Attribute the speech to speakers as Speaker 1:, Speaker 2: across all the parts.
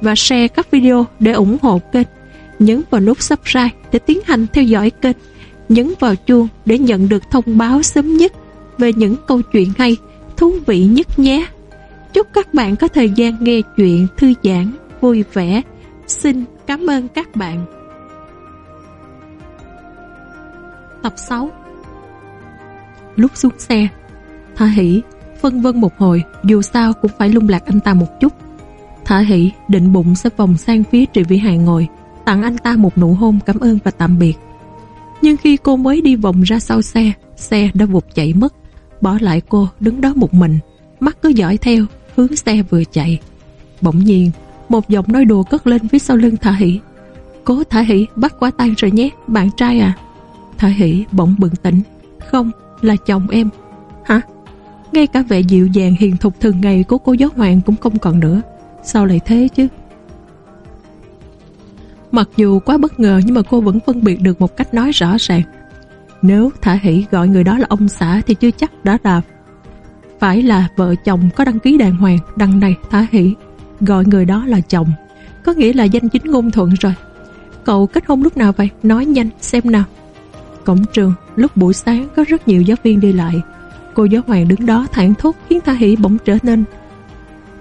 Speaker 1: và share các video để ủng hộ kênh. Nhấn vào nút subscribe để tiến hành theo dõi kênh. Nhấn vào chuông để nhận được thông báo sớm nhất về những câu chuyện hay, thú vị nhất nhé. Chúc các bạn có thời gian nghe chuyện thư giãn, vui vẻ. Xin cảm ơn các bạn. Tập 6 Lúc xuống xe, Tha Hỷ phân vân một hồi, dù sao cũng phải lung lạc anh ta một chút. Thả hỷ định bụng sẽ vòng sang phía Trị Vĩ Hàng ngồi, tặng anh ta một nụ hôn cảm ơn và tạm biệt. Nhưng khi cô mới đi vòng ra sau xe, xe đã vụt chạy mất, bỏ lại cô đứng đó một mình, mắt cứ dõi theo, hướng xe vừa chạy. Bỗng nhiên, một giọng nói đùa cất lên phía sau lưng Thả Hỷ. Cố Thả Hỷ bắt quả tay rồi nhé, bạn trai à? Thả Hỷ bỗng bừng tỉnh. Không, là chồng em. Hả? Ngay cả vẻ dịu dàng hiền thục thường ngày của cô giáo hoàng cũng không còn nữa. Sao lại thế chứ? Mặc dù quá bất ngờ nhưng mà cô vẫn phân biệt được một cách nói rõ ràng. Nếu Thả Hỷ gọi người đó là ông xã thì chưa chắc đã là phải là vợ chồng có đăng ký đàng hoàng. Đằng này, Thả Hỷ gọi người đó là chồng. Có nghĩa là danh chính ngôn thuận rồi. Cậu kết hôn lúc nào vậy? Nói nhanh, xem nào. Cổng trường, lúc buổi sáng có rất nhiều giáo viên đi lại. Cô giáo hoàng đứng đó thản thốt khiến Thả Hỷ bỗng trở nên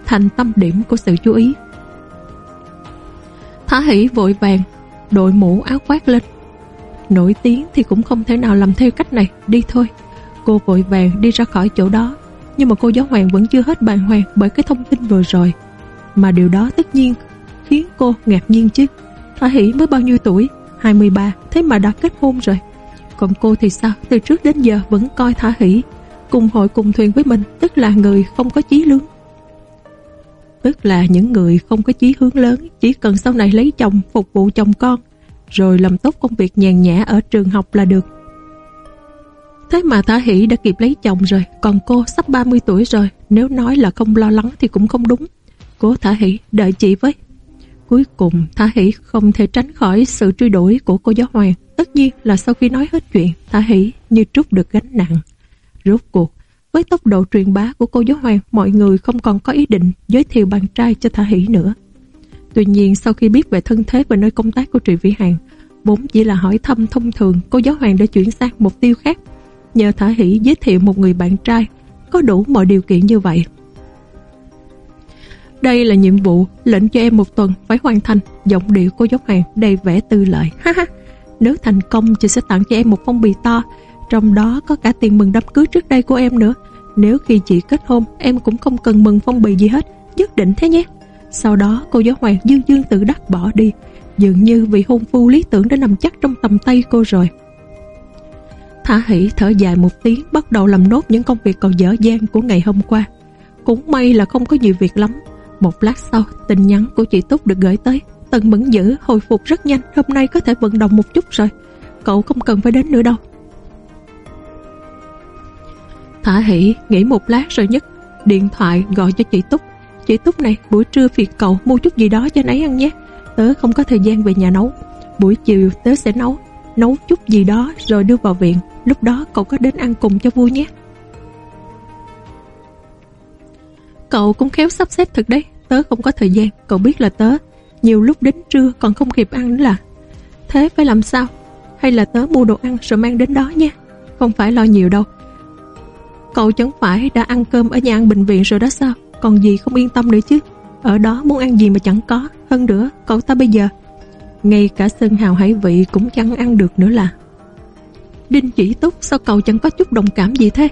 Speaker 1: thành tâm điểm của sự chú ý. Thả hỷ vội vàng, đội mũ áo khoác lên. Nổi tiếng thì cũng không thể nào làm theo cách này, đi thôi. Cô vội vàng đi ra khỏi chỗ đó, nhưng mà cô giáo hoàng vẫn chưa hết bàng hoàng bởi cái thông tin vừa rồi. Mà điều đó tất nhiên khiến cô ngạc nhiên chứ. Thả hỷ mới bao nhiêu tuổi? 23, thế mà đã kết hôn rồi. Còn cô thì sao? Từ trước đến giờ vẫn coi Thả hỷ cùng hội cùng thuyền với mình, tức là người không có chí lương tức là những người không có chí hướng lớn, chỉ cần sau này lấy chồng phục vụ chồng con, rồi làm tốt công việc nhàn nhã ở trường học là được. Thế mà Thả Hỷ đã kịp lấy chồng rồi, còn cô sắp 30 tuổi rồi, nếu nói là không lo lắng thì cũng không đúng. Cố Thả Hỷ đợi chị với. Cuối cùng Thả Hỷ không thể tránh khỏi sự truy đuổi của cô giáo Hoàng. Tất nhiên là sau khi nói hết chuyện, Thả Hỷ như trút được gánh nặng. Rốt cuộc, với tốc độ truyền bá của cô giáo hoàng, mọi người không còn có ý định giới thiệu bạn trai cho Thả Hỷ nữa. Tuy nhiên, sau khi biết về thân thế và nơi công tác của Trị Vĩ Hàng, vốn chỉ là hỏi thăm thông thường, cô giáo hoàng đã chuyển sang mục tiêu khác. Nhờ Thả Hỷ giới thiệu một người bạn trai có đủ mọi điều kiện như vậy. Đây là nhiệm vụ lệnh cho em một tuần phải hoàn thành giọng điệu cô giáo hoàng đầy vẻ tư lợi. Ha ha, nếu thành công chị sẽ tặng cho em một phong bì to trong đó có cả tiền mừng đám cưới trước đây của em nữa. Nếu khi chị kết hôn, Em cũng không cần mừng phong bì gì hết. Nhất định thế nhé. Sau đó, cô giáo hoàng dương dương tự đắc bỏ đi. Dường như vị hôn phu lý tưởng đã nằm chắc trong tầm tay cô rồi. Thả hỷ thở dài một tiếng, Bắt đầu làm nốt những công việc còn dở dang của ngày hôm qua. Cũng may là không có nhiều việc lắm. Một lát sau, tin nhắn của chị Túc được gửi tới. Tần mẫn dữ hồi phục rất nhanh. Hôm nay có thể vận động một chút rồi. Cậu không cần phải đến nữa đâu. Thả hỷ nghĩ một lát rồi nhất Điện thoại gọi cho chị Túc. Chị Túc này, buổi trưa phiền cậu, mua chút gì đó cho nấy ăn nhé. Tớ không có thời gian về nhà nấu. Buổi chiều tớ sẽ nấu Nấu chút gì đó rồi đưa vào viện. Lúc đó cậu có đến ăn cùng cho vui nhé. Cậu cũng khéo sắp xếp thật đấy, Tớ không có thời gian. Cậu biết là tớ, Nhiều lúc đến trưa còn không kịp ăn nữa là. Thế phải làm sao? Hay là tớ mua đồ ăn rồi mang đến đó nha Không phải lo nhiều đâu. Cậu chẳng phải đã ăn cơm ở nhà ăn bệnh viện rồi đó sao? Còn gì không yên tâm nữa chứ? Ở đó muốn ăn gì mà chẳng có. Hơn nữa, cậu ta bây giờ, Ngay cả sơn hào hải vị cũng chẳng ăn được nữa là. Đinh chỉ túc Sao cậu chẳng có chút đồng cảm gì thế?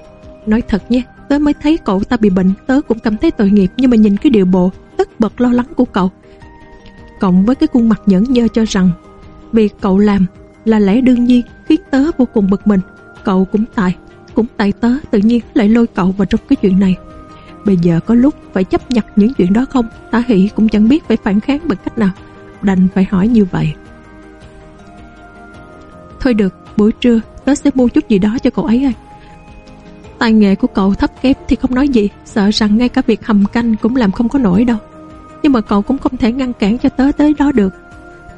Speaker 1: Nói thật nha, Tớ mới thấy cậu ta bị bệnh, Tớ cũng cảm thấy tội nghiệp, Nhưng mà nhìn cái điều bộ, Tất bật lo lắng của cậu. Cộng với cái khuôn mặt nhẫn nhơ cho rằng, Việc cậu làm là lẽ đương nhiên, Khiến tớ vô cùng bực mình. Cậu cũng tại cũng tại tớ tự nhiên lại lôi cậu vào trong cái chuyện này. Bây giờ có lúc phải chấp nhận những chuyện đó không? Tả Hỷ cũng chẳng biết phải phản kháng bằng cách nào Đành phải hỏi như vậy. Thôi được, buổi trưa Tớ sẽ mua chút gì đó cho cậu ấy ơi Tài nghệ của cậu thấp kém thì không nói gì Sợ rằng ngay cả việc hầm canh cũng làm không có nổi đâu. Nhưng mà cậu cũng không thể ngăn cản cho tớ tới đó được.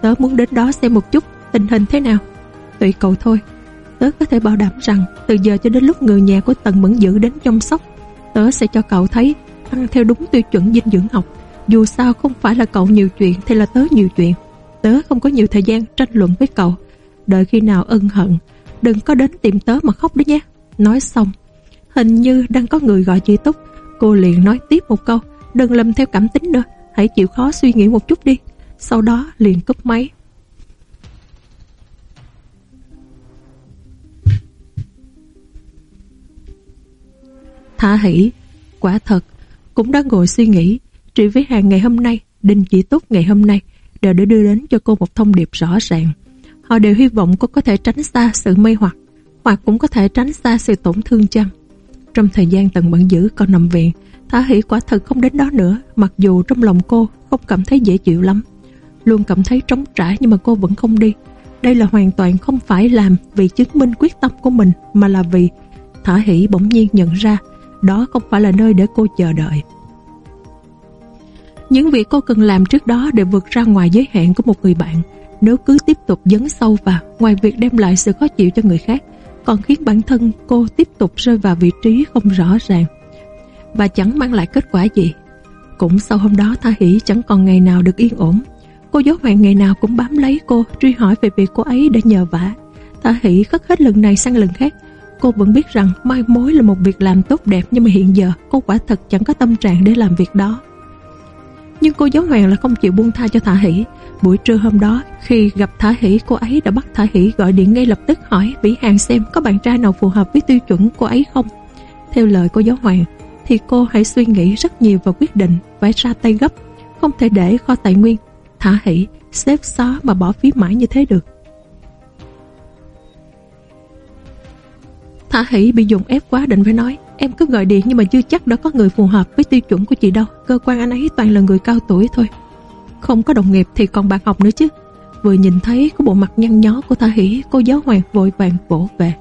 Speaker 1: Tớ muốn đến đó xem một chút Tình hình thế nào. Tùy cậu thôi. Tớ có thể bảo đảm rằng Từ giờ cho đến lúc người nhà của Tần Mẫn Dữ đến chăm sóc, Tớ sẽ cho cậu thấy Ăn theo đúng tiêu chuẩn dinh dưỡng học. Dù sao không phải là cậu nhiều chuyện Thì là tớ nhiều chuyện. Tớ không có nhiều thời gian tranh luận với cậu. Đợi khi nào ân hận, Đừng có đến tìm tớ mà khóc đấy nhé. Nói xong, Hình như đang có người gọi chị Túc. Cô liền nói tiếp một câu, Đừng lầm theo cảm tính nữa, Hãy chịu khó suy nghĩ một chút đi. Sau đó liền cúp máy. Thả hỷ Quả thật, Cũng đang ngồi suy nghĩ Trị với hàng ngày hôm nay, Đinh chỉ tốt ngày hôm nay, Đều để đưa đến cho cô một thông điệp rõ ràng. Họ đều hy vọng cô có thể tránh xa sự mê hoặc Hoặc cũng có thể tránh xa sự tổn thương chăng. Trong thời gian tần bận giữ còn nằm viện, Thả hỷ quả thật không đến đó nữa, Mặc dù trong lòng cô không cảm thấy dễ chịu lắm. Luôn cảm thấy trống trải Nhưng mà cô vẫn không đi. Đây là hoàn toàn không phải làm vì chứng minh quyết tâm của mình, Mà là vì Thả hỷ bỗng nhiên nhận ra đó không phải là nơi để cô chờ đợi. Những việc cô cần làm trước đó đều vượt ra ngoài giới hạn của một người bạn. Nếu cứ tiếp tục dấn sâu vào, ngoài việc đem lại sự khó chịu cho người khác, còn khiến bản thân cô tiếp tục rơi vào vị trí không rõ ràng và chẳng mang lại kết quả gì. Cũng sau hôm đó Tha Hỷ chẳng còn ngày nào được yên ổn. Cô giáo hoàng ngày nào cũng bám lấy cô, truy hỏi về việc cô ấy đã nhờ vả. Tha Hỷ khất hết lần này sang lần khác, Cô vẫn biết rằng mai mối là một việc làm tốt đẹp nhưng mà hiện giờ cô quả thật chẳng có tâm trạng để làm việc đó. Nhưng cô giáo Hoàng là không chịu buông tha cho Thả Hỷ. Buổi trưa hôm đó, khi gặp Thả Hỷ, cô ấy đã bắt Thả Hỷ gọi điện ngay lập tức hỏi Vĩ Hàng xem có bạn trai nào phù hợp với tiêu chuẩn cô ấy không. Theo lời cô giáo Hoàng, thì cô hãy suy nghĩ rất nhiều và quyết định phải ra tay gấp, không thể để kho tài nguyên. Thả Hỷ, xếp xó mà bỏ phí mãi như thế được. Thả hỷ bị dùng ép quá định phải nói. Em cứ gọi điện nhưng mà chưa chắc đã có người phù hợp với tiêu chuẩn của chị đâu. Cơ quan anh ấy toàn là người cao tuổi thôi. Không có đồng nghiệp thì còn bạn học nữa chứ. Vừa nhìn thấy có bộ mặt nhăn nhó của Thả Hỷ, Cô giáo hoàng vội vàng vỗ về.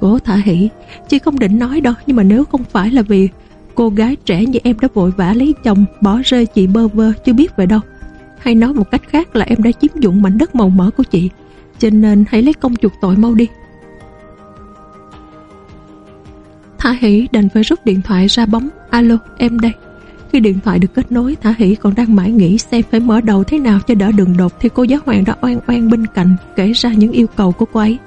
Speaker 1: Cố Thả Hỷ, Chị không định nói đâu, Nhưng mà nếu không phải là vì Cô gái trẻ như em đã vội vã lấy chồng, Bỏ rơi chị bơ vơ, chưa biết về đâu. Hay nói một cách khác là em đã chiếm dụng mảnh đất màu mỡ của chị. Cho nên hãy lấy công chuộc tội mau đi. Thả Hỷ đành phải rút điện thoại ra bấm. Alo em đây. Khi điện thoại được kết nối Thả Hỷ còn đang mãi nghĩ xem phải mở đầu thế nào cho đỡ đường đột Thì cô giáo hoàng đã oan oan bên cạnh Kể ra những yêu cầu của cô ấy.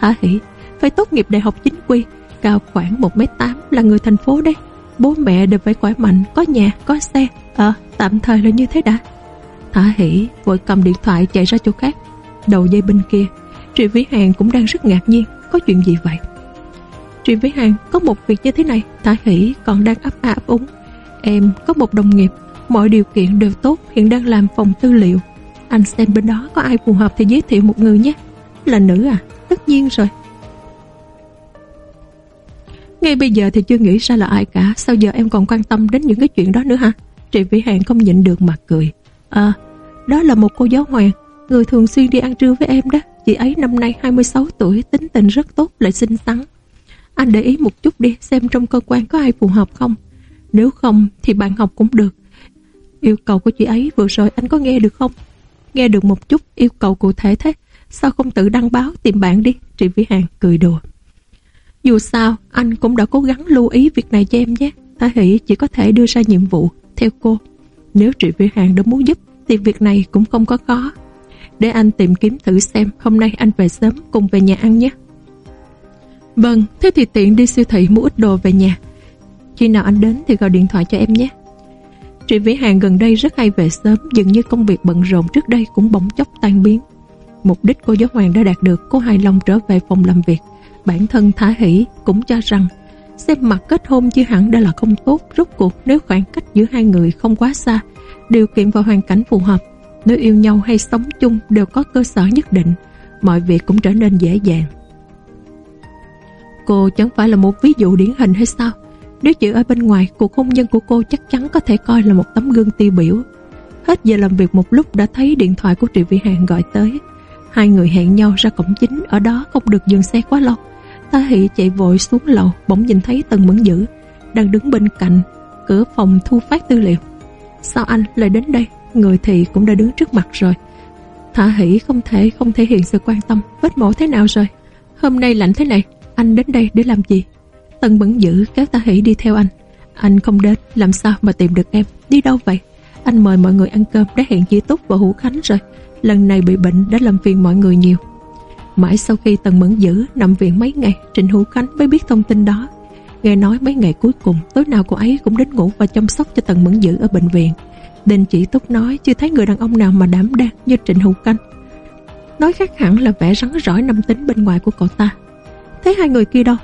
Speaker 1: Thả Hỷ phải tốt nghiệp đại học chính quy Cao khoảng 1m8 là người thành phố đấy. Bố mẹ đều phải khỏe mạnh Có nhà, có xe. Ờ, tạm thời là như thế đã. Thả Hỷ vội cầm điện thoại chạy ra chỗ khác. Đầu dây bên kia Trị Vĩ Hàng cũng đang rất ngạc nhiên Có chuyện gì vậy? Truyền với Hàng, có một việc như thế này Thả Hỷ còn đang ấp a úng. Em có một đồng nghiệp, Mọi điều kiện đều tốt, Hiện đang làm phòng tư liệu. Anh xem bên đó có ai phù hợp thì giới thiệu một người nhé. Là nữ à? Tất nhiên rồi. Ngay bây giờ thì chưa nghĩ ra là ai cả, Sao giờ em còn quan tâm đến những cái chuyện đó nữa hả? Trị Vĩ Hàng không nhịn được mà cười. À Đó là một cô giáo hoàng, Người thường xuyên đi ăn trưa với em đó. Chị ấy năm nay 26 tuổi, Tính tình rất tốt, lại xinh xắn anh để ý một chút đi xem trong cơ quan có ai phù hợp không. Nếu không thì bạn học cũng được. Yêu cầu của chị ấy vừa rồi anh có nghe được không? Nghe được một chút yêu cầu cụ thể thế. Sao không tự đăng báo tìm bạn đi? Trị Vĩ Hàng cười đùa. Dù sao, anh cũng đã cố gắng lưu ý việc này cho em nhé. Thả Hỷ chỉ có thể đưa ra nhiệm vụ theo cô. Nếu Trị Vĩ Hàng đã muốn giúp thì việc này cũng không có khó. Để anh tìm kiếm thử xem hôm nay anh về sớm cùng về nhà ăn nhé. Vâng, thế thì tiện đi siêu thị mua ít đồ về nhà. Khi nào anh đến thì gọi điện thoại cho em nhé. Trị Vĩ Hàng gần đây rất hay về sớm, dường như công việc bận rộn trước đây cũng bỗng chốc tan biến. Mục đích cô giáo Hoàng đã đạt được, cô hài lòng trở về phòng làm việc. Bản thân Thả Hỷ cũng cho rằng xem mặt kết hôn chưa hẳn đã là không tốt, rốt cuộc nếu khoảng cách giữa hai người không quá xa, điều kiện và hoàn cảnh phù hợp, nếu yêu nhau hay sống chung đều có cơ sở nhất định, mọi việc cũng trở nên dễ dàng. Cô chẳng phải là một ví dụ điển hình hay sao Nếu chữ ở bên ngoài, cuộc hôn nhân của cô chắc chắn có thể coi là một tấm gương tiêu biểu. Hết giờ làm việc một lúc đã thấy điện thoại của Triệu Vĩ Hàng gọi tới. Hai người hẹn nhau ra cổng chính, ở đó không được dừng xe quá lâu. Ta Hỷ chạy vội xuống lầu, bỗng nhìn thấy Tần Mẫn Dữ đang đứng bên cạnh cửa phòng thu phát tư liệu. Sao anh lại đến đây? Người thì cũng đã đứng trước mặt rồi. Thả Hỷ không thể không thể hiện sự quan tâm. Vết mổ thế nào rồi? Hôm nay lạnh thế này, anh đến đây để làm gì? Tần bẩn Dữ kéo Ta hỉ đi theo anh. Anh không đến, làm sao mà tìm được em? Đi đâu vậy? Anh mời mọi người ăn cơm đã hẹn chị Túc và Hữu Khánh rồi. Lần này bị bệnh đã làm phiền mọi người nhiều. Mãi sau khi Tần Mẫn Dữ nằm viện mấy ngày, Trịnh Hữu Khánh mới biết thông tin đó. Nghe nói mấy ngày cuối cùng, tối nào cô ấy cũng đến ngủ và chăm sóc cho Tần Mẫn Dữ ở bệnh viện. Đình chỉ Túc nói chưa thấy người đàn ông nào mà đảm đang như Trịnh Hữu Khánh. Nói khác hẳn là vẻ rắn rỏi năm tính bên ngoài của cậu ta thấy hai người kia đâu?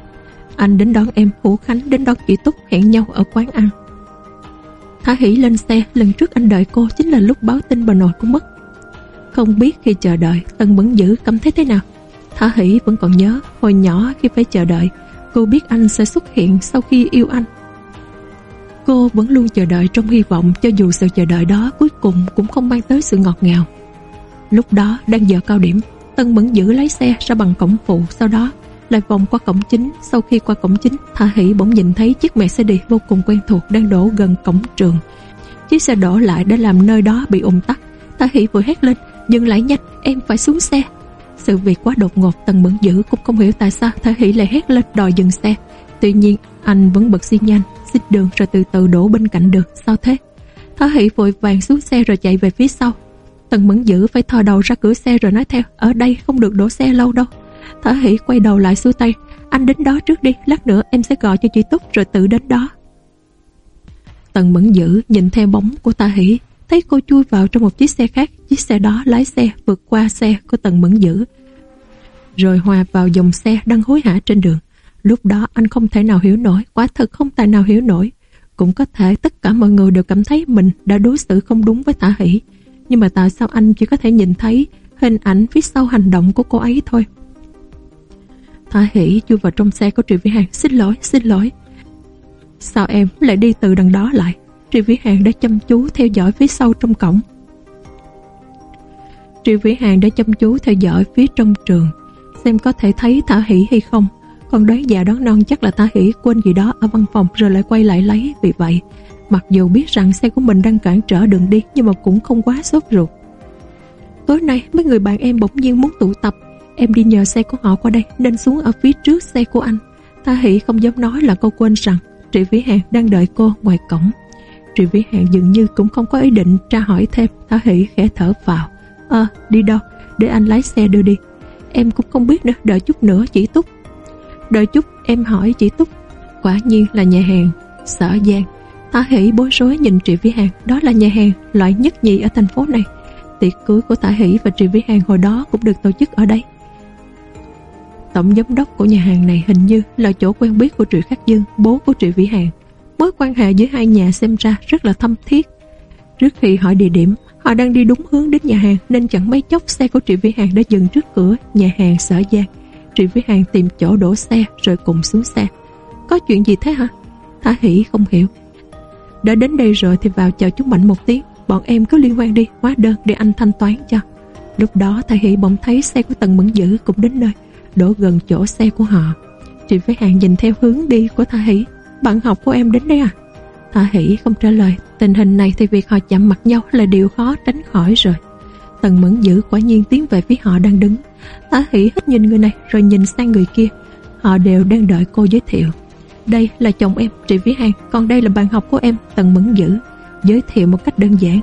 Speaker 1: Anh đến đón em, Hữu Khánh đến đón chị Túc hẹn nhau ở quán ăn. Thả Hỷ lên xe, lần trước anh đợi cô chính là lúc báo tin bà nội cũng mất. Không biết khi chờ đợi, tân vẫn Dữ cảm thấy thế nào? Thả Hỷ vẫn còn nhớ, hồi nhỏ khi phải chờ đợi, cô biết anh sẽ xuất hiện sau khi yêu anh. Cô vẫn luôn chờ đợi trong hy vọng cho dù sự chờ đợi đó cuối cùng cũng không mang tới sự ngọt ngào. Lúc đó đang giờ cao điểm, Tân Mẫn Dữ lấy xe ra bằng cổng phụ, sau đó lại vòng qua cổng chính. Sau khi qua cổng chính, Thả Hỷ bỗng nhìn thấy chiếc mẹ xe vô cùng quen thuộc đang đổ gần cổng trường. Chiếc xe đổ lại đã làm nơi đó bị ủng tắc. Thả Hỷ vừa hét lên, dừng lại nhanh, em phải xuống xe. Sự việc quá đột ngột Tần Mẫn Dữ cũng không hiểu tại sao Thả Hỷ lại hét lên đòi dừng xe. Tuy nhiên, anh vẫn bật xi nhanh, xích đường rồi từ từ đổ bên cạnh được. Sao thế? Thả Hỷ vội vàng xuống xe rồi chạy về phía sau. Tần Mẫn Dữ phải thò đầu ra cửa xe rồi nói theo, ở đây không được đổ xe lâu đâu. Thả Hỷ quay đầu lại xua tay, anh đến đó trước đi, lát nữa em sẽ gọi cho chị Túc rồi tự đến đó. Tần Mẫn Dữ nhìn theo bóng của Thả Hỷ, thấy cô chui vào trong một chiếc xe khác, chiếc xe đó lái xe vượt qua xe của Tần Mẫn Dữ, rồi hòa vào dòng xe đang hối hả trên đường. Lúc đó anh không thể nào hiểu nổi, quả thật không tài nào hiểu nổi. Cũng có thể tất cả mọi người đều cảm thấy mình đã đối xử không đúng với Thả Hỷ. Nhưng mà tại sao anh chỉ có thể nhìn thấy hình ảnh phía sau hành động của cô ấy thôi? Thả Hỉ chui vào trong xe của Trị Vĩ Hàng. Xin lỗi, xin lỗi. Sao em lại đi từ đằng đó lại? Trị Vĩ Hàng đã chăm chú theo dõi phía sau trong cổng. Trị Vĩ Hàng đã chăm chú theo dõi phía trong trường xem có thể thấy Thả Hỉ hay không. Còn đoán già đón non chắc là Thả Hỉ quên gì đó ở văn phòng rồi lại quay lại lấy. Vì vậy, mặc dù biết rằng xe của mình đang cản trở đường đi nhưng mà cũng không quá sốt ruột. Tối nay mấy người bạn em bỗng nhiên muốn tụ tập. Em đi nhờ xe của họ qua đây nên xuống ở phía trước xe của anh. Thả Hỷ không dám nói là cô quên rằng Trị Vĩ Hàng đang đợi cô ngoài cổng. Trị Vĩ Hàng dường như cũng không có ý định tra hỏi thêm. Thả Hỷ khẽ thở vào. Ờ, đi đâu? Để anh lái xe đưa đi. Em cũng không biết nữa, đợi chút nữa chỉ Túc. Đợi chút em hỏi chị Túc. Quả nhiên là nhà hàng, sở Giang. Thả Hỷ bối rối nhìn Trị Vĩ Hàng, đó là nhà hàng loại nhất nhì ở thành phố này. Tiệc cưới của Thả Hỷ và Trị Vĩ Hàng hồi đó cũng được tổ chức ở đây. Tổng giám đốc của nhà hàng này hình như là chỗ quen biết của Trị Khắc Dương, bố của Trị Vĩ Hàng. Mối quan hệ giữa hai nhà xem ra rất là thâm thiết. Trước khi hỏi địa điểm, Họ đang đi đúng hướng đến nhà hàng nên chẳng mấy chốc xe của Trị Vĩ Hàng đã dừng trước cửa nhà hàng sở Giang. Trị Vĩ Hàng tìm chỗ đổ xe rồi cùng xuống xe. Có chuyện gì thế hả? Thả Hỷ không hiểu. Đã đến đây rồi thì vào chào chúng Mạnh một tiếng. Bọn em cứ liên quan đi, hóa đơn để anh thanh toán cho. Lúc đó Thả Hỷ bỗng thấy xe của Tần Mẫn Dữ cũng đến nơi, đổ gần chỗ xe của họ. Trịnh Vĩ Hàng nhìn theo hướng đi của Tha Hỷ. Bạn học của em đến đây à? Tha Hỷ không trả lời. Tình hình này thì việc họ chạm mặt nhau là điều khó tránh khỏi rồi. Tần Mẫn Dữ quả nhiên tiến về phía họ đang đứng. Tha Hỷ hết nhìn người này rồi nhìn sang người kia. Họ đều đang đợi cô giới thiệu. Đây là chồng em Trịnh Vĩ Hàng Còn đây là bạn học của em, Tần Mẫn Dữ. Giới thiệu một cách đơn giản.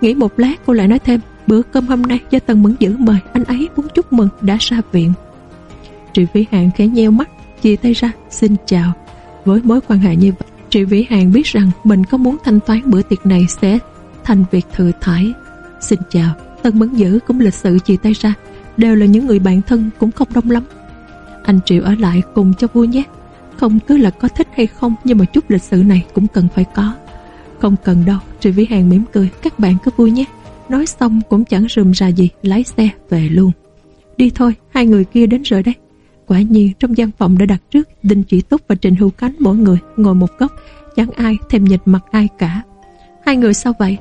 Speaker 1: Nghĩ một lát, cô lại nói thêm. Bữa cơm hôm nay do Tần Mẫn Dữ mời. Anh ấy muốn chúc mừng, đã ra viện. Trị Vĩ Hàng khẽ nheo mắt Chia tay ra xin chào Với mối quan hệ như vậy Triệu Vĩ Hàng biết rằng mình có muốn thanh toán bữa tiệc này sẽ thành việc thừa thải. Xin chào, Tân Mấn Dữ cũng lịch sự chia tay ra, đều là những người bạn thân cũng không đông lắm. Anh Triệu ở lại cùng cho vui nhé. Không cứ là có thích hay không nhưng mà chút lịch sự này cũng cần phải có. Không cần đâu, Triệu Vĩ Hàng mỉm cười, các bạn cứ vui nhé. Nói xong cũng chẳng rườm rà gì, lái xe về luôn. Đi thôi, hai người kia đến rồi đấy. Quả nhiên, trong gian phòng đã đặt trước Đinh Chỉ Túc và Trình Hữu Khánh mỗi người ngồi một góc, Chẳng ai thèm nhìn mặt ai cả. Hai người sao vậy?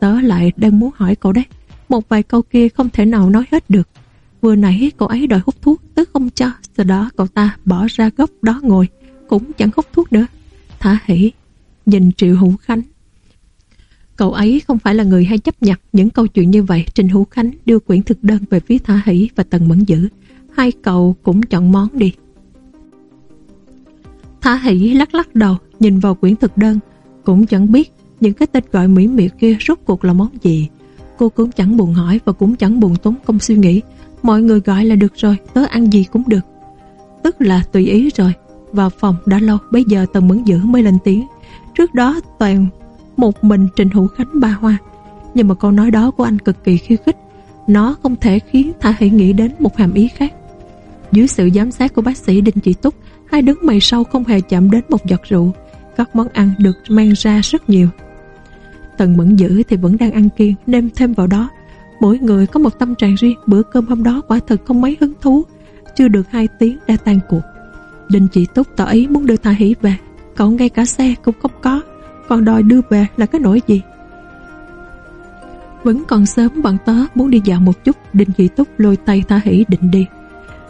Speaker 1: Tớ lại đang muốn hỏi cậu đấy. Một vài câu kia không thể nào nói hết được. Vừa nãy cậu ấy đòi hút thuốc, Tớ không cho, Sau đó cậu ta bỏ ra góc đó ngồi, Cũng chẳng hút thuốc nữa. Thả hỉ, Nhìn Triệu Hữu Khánh. Cậu ấy không phải là người hay chấp nhặt những câu chuyện như vậy. Trình Hữu Khánh đưa quyển thực đơn về phía Thả Hỷ và Tần Mẫn Dữ. Hai cậu cũng chọn món đi. Thả Hỷ lắc lắc đầu, nhìn vào quyển thực đơn. Cũng chẳng biết những cái tên gọi mỹ miệng kia rốt cuộc là món gì. Cô cũng chẳng buồn hỏi và cũng chẳng buồn tốn công suy nghĩ. Mọi người gọi là được rồi, tớ ăn gì cũng được. Tức là tùy ý rồi. Vào phòng đã lâu, bây giờ Tần Mẫn Dữ mới lên tiếng. Trước đó toàn một mình Trình Hữu Khánh ba hoa. Nhưng mà câu nói đó của anh cực kỳ khiêu khích. Nó không thể khiến Thả Hỷ nghĩ đến một hàm ý khác. Dưới sự giám sát của bác sĩ Đinh Chỉ Túc, hai đứng mày sau không hề chạm đến một giọt rượu. Các món ăn được mang ra rất nhiều. Tần Mẫn Dữ thì vẫn đang ăn kiêng, nêm thêm vào đó. Mỗi người có một tâm trạng riêng, bữa cơm hôm đó quả thực không mấy hứng thú. Chưa được hai tiếng đã tan cuộc. Đinh Chỉ Túc tỏ ý muốn đưa thà Hỷ về, cậu ngay cả xe cũng không có còn đòi đưa về là cái nỗi gì Vẫn còn sớm bọn tớ muốn đi dạo một chút Đinh Dị Túc lôi tay Tha Hỷ định đi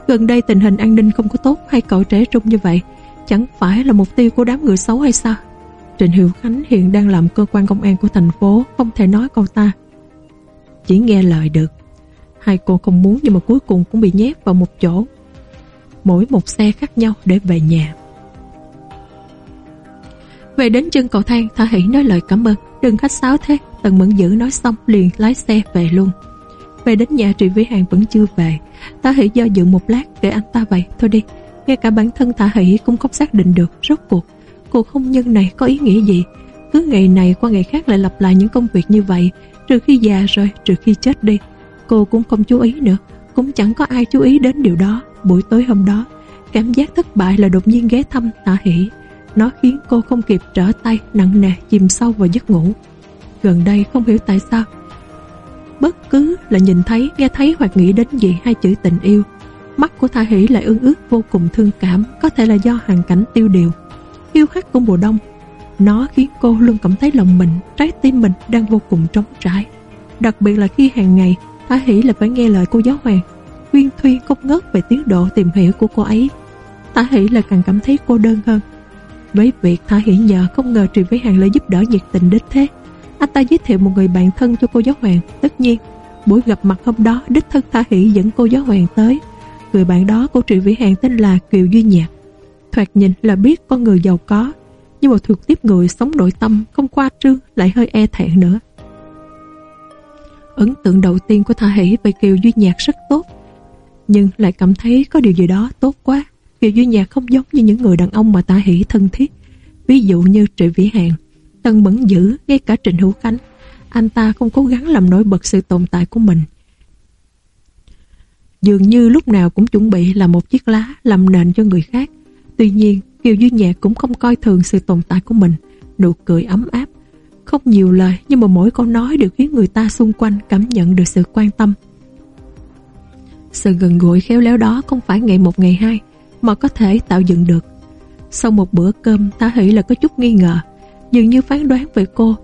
Speaker 1: Gần đây tình hình an ninh không có tốt Hay cậu trẻ trung như vậy, Chẳng phải là mục tiêu của đám người xấu hay sao? Trịnh Hiệu Khánh hiện đang làm cơ quan công an của thành phố, Không thể nói câu ta. Chỉ nghe lời được. Hai cô không muốn nhưng mà cuối cùng cũng bị nhét vào một chỗ. Mỗi một xe khác nhau để về nhà. Về đến chân cầu thang Thả Hỷ nói lời cảm ơn. Đừng khách sáo thế. Tần Mẫn Dữ nói xong, liền lái xe về luôn. Về đến nhà Trị Vĩ Hàng vẫn chưa về Thả Hỷ do dự một lát để anh ta vậy Thôi đi, Ngay cả bản thân Thả Hỷ cũng không xác định được, Rốt cuộc Cuộc hôn nhân này có ý nghĩa gì Cứ ngày này qua ngày khác lại lặp lại những công việc như vậy, Trừ khi già rồi, Trừ khi chết đi Cô cũng không chú ý nữa, Cũng chẳng có ai chú ý đến điều đó Buổi tối hôm đó, Cảm giác thất bại là đột nhiên ghé thăm Tạ Hỷ nó khiến cô không kịp trở tay, nặng nề, chìm sâu vào giấc ngủ. Gần đây không hiểu tại sao. Bất cứ là nhìn thấy, nghe thấy hoặc nghĩ đến gì hai chữ tình yêu. Mắt của Tha Hỷ lại ương ước vô cùng thương cảm, có thể là do hoàn cảnh tiêu điều. Yêu khắc của mùa đông. Nó khiến cô luôn cảm thấy lòng mình, trái tim mình đang vô cùng trống trải. Đặc biệt là khi hàng ngày, Tha Hỷ là phải nghe lời cô giáo hoàng. khuyên Thuyên không ngớt về tiến độ tìm hiểu của cô ấy. Tha Hỷ lại càng cảm thấy cô đơn hơn với việc Tha Hỷ nhờ không ngờ Trì với Hàng lại giúp đỡ nhiệt tình đến thế anh ta giới thiệu một người bạn thân cho cô giáo Hoàng. Tất nhiên Buổi gặp mặt hôm đó Đích thân Thả Hỷ dẫn cô giáo Hoàng tới. Người bạn đó của Trị Vĩ Hàng tên là Kiều Duy Nhạc. Thoạt nhìn là biết con người giàu có Nhưng mà thuộc tiếp người sống nội tâm Không qua trương lại hơi e thẹn nữa. Ấn tượng đầu tiên của Thả Hỷ về Kiều Duy Nhạc rất tốt Nhưng lại cảm thấy có điều gì đó tốt quá. Kiều Duy Nhạc không giống như những người đàn ông mà ta Hỷ thân thiết. Ví dụ như Trị Vĩ Hàng, Tân Mẫn Dữ, ngay cả Trịnh Hữu Khánh. Anh ta không cố gắng làm nổi bật sự tồn tại của mình. Dường như lúc nào cũng chuẩn bị là một chiếc lá làm nền cho người khác. Tuy nhiên, Kiều Duy Nhạc cũng không coi thường sự tồn tại của mình. Nụ cười ấm áp. Không nhiều lời nhưng mà mỗi câu nói đều khiến người ta xung quanh cảm nhận được sự quan tâm. Sự gần gũi khéo léo đó không phải ngày một ngày hai mà có thể tạo dựng được. Sau một bữa cơm, Thả Hỷ là có chút nghi ngờ, dường như phán đoán về cô.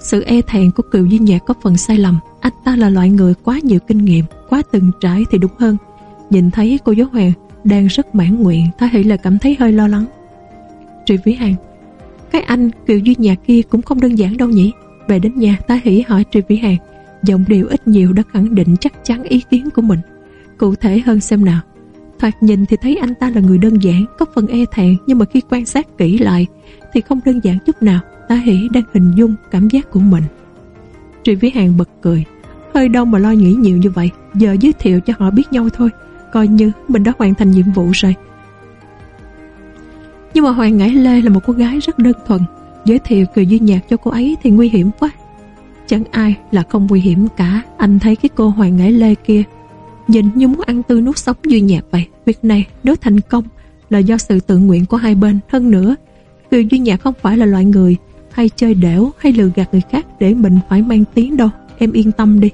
Speaker 1: Sự e thẹn của cựu Duy Nhạc có phần sai lầm. Anh ta là loại người quá nhiều kinh nghiệm, quá từng trải thì đúng hơn. Nhìn thấy cô giáo Hoàng đang rất mãn nguyện, thái Hỷ là cảm thấy hơi lo lắng. Trị Vĩ Hàng, cái anh cựu Duy Nhạc kia cũng không đơn giản đâu nhỉ? Về đến nhà, thái Hỷ hỏi Trị Vĩ Hàng, giọng điệu ít nhiều đã khẳng định chắc chắn ý kiến của mình. Cụ thể hơn xem nào. Thoạt nhìn thì thấy anh ta là người đơn giản Có phần e thẹn Nhưng mà khi quan sát kỹ lại Thì không đơn giản chút nào Ta hỷ đang hình dung cảm giác của mình. Trị Vĩ Hàng bật cười, Hơi đâu mà lo nghĩ nhiều như vậy, Giờ giới thiệu cho họ biết nhau thôi, Coi như mình đã hoàn thành nhiệm vụ rồi. Nhưng mà Hoàng Ngãi Lê là một cô gái rất đơn thuần, Giới thiệu cười duy nhạc cho cô ấy thì nguy hiểm quá. Chẳng ai là không nguy hiểm cả, Anh thấy cái cô Hoàng Ngãi Lê kia Nhìn như muốn ăn tươi nuốt sống duy nhạc vậy. Việc này nếu thành công Là do sự tự nguyện của hai bên. Hơn nữa Kiều Duy Nhạc không phải là loại người hay chơi đẻo hay lừa gạt người khác Để mình phải mang tiếng đâu Em yên tâm đi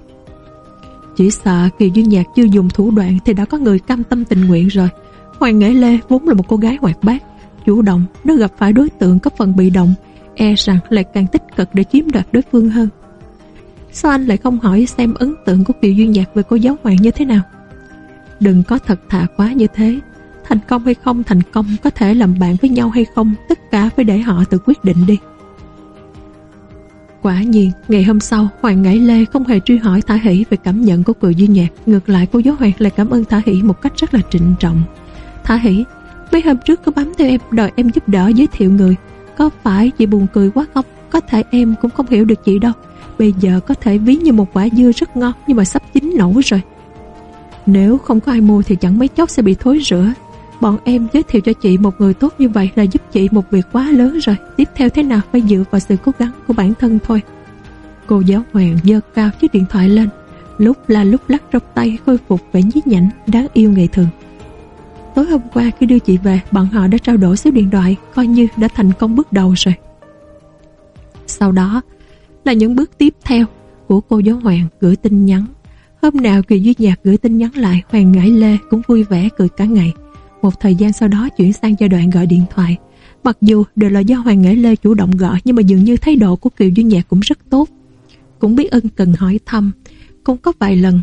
Speaker 1: Chỉ sợ Kiều Duy Nhạc chưa dùng thủ đoạn Thì đã có người cam tâm tình nguyện rồi Hoàng Nghệ Lê vốn là một cô gái hoạt bát, chủ động, nếu gặp phải đối tượng có phần bị động, e rằng lại càng tích cực để chiếm đoạt đối phương hơn. Sao anh lại không hỏi xem ấn tượng của Kiều Duyên Nhạc về cô giáo Hoàng như thế nào? Đừng có thật thà quá như thế. Thành công hay không thành công có thể làm bạn với nhau hay không, tất cả phải để họ tự quyết định đi. Quả nhiên, ngày hôm sau, Hoàng Ngải Lê không hề truy hỏi Thả Hỷ về cảm nhận của cựu duy Nhạc. Ngược lại, cô giáo Hoàng lại cảm ơn Thả Hỷ một cách rất là trịnh trọng. Thả Hỷ, mấy hôm trước cứ bám theo em đòi em giúp đỡ giới thiệu người. Có phải chị buồn cười quá không? Có thể em cũng không hiểu được chị đâu. Bây giờ có thể ví như một quả dưa rất ngon nhưng mà sắp chín nổ rồi. Nếu không có ai mua thì chẳng mấy chốc sẽ bị thối rữa. Bọn em giới thiệu cho chị một người tốt như vậy là giúp chị một việc quá lớn rồi. Tiếp theo thế nào phải dựa vào sự cố gắng của bản thân thôi. Cô giáo Hoàng giơ cao chiếc điện thoại lên. Lúc là lúc lắc trong tay khôi phục vẻ nhí nhảnh đáng yêu ngày thường. Tối hôm qua khi đưa chị về, bọn họ đã trao đổi số điện thoại, coi như đã thành công bước đầu rồi. Sau đó là những bước tiếp theo của cô giáo Hoàng gửi tin nhắn. Hôm nào kỳ Duy Nhạc gửi tin nhắn lại, Hoàng Ngải Lê cũng vui vẻ cười cả ngày. Một thời gian sau đó chuyển sang giai đoạn gọi điện thoại. Mặc dù đều là do Hoàng nghệ Lê chủ động gọi nhưng mà dường như thái độ của Kiều Duy Nhạc cũng rất tốt. Cũng biết ân cần hỏi thăm. Cũng có vài lần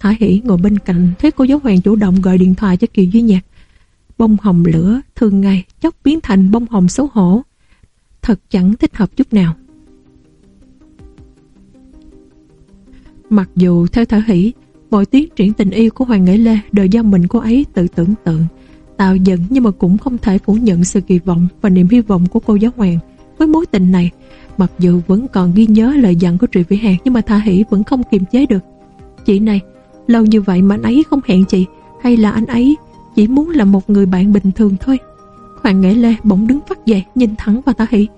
Speaker 1: Thả Hỷ ngồi bên cạnh thấy cô giáo Hoàng chủ động gọi điện thoại cho Kiều Duy Nhạc bông hồng lửa thường ngày chốc biến thành bông hồng xấu hổ. Thật chẳng thích hợp chút nào. Mặc dù theo Thả hỷ, mọi tiến triển tình yêu của Hoàng Nghệ Lê đều do mình cô ấy tự tưởng tượng, tạo giận nhưng mà cũng không thể phủ nhận sự kỳ vọng và niềm hy vọng của cô giáo Hoàng. Với mối tình này, mặc dù vẫn còn ghi nhớ lời dặn của Trị Vĩ Hạc nhưng mà Tha Hỷ vẫn không kiềm chế được. Chị này, lâu như vậy mà anh ấy không hẹn chị hay là anh ấy chỉ muốn là một người bạn bình thường thôi Hoàng Nghệ Lê bỗng đứng phát dậy Nhìn thẳng vào Tha Hỷ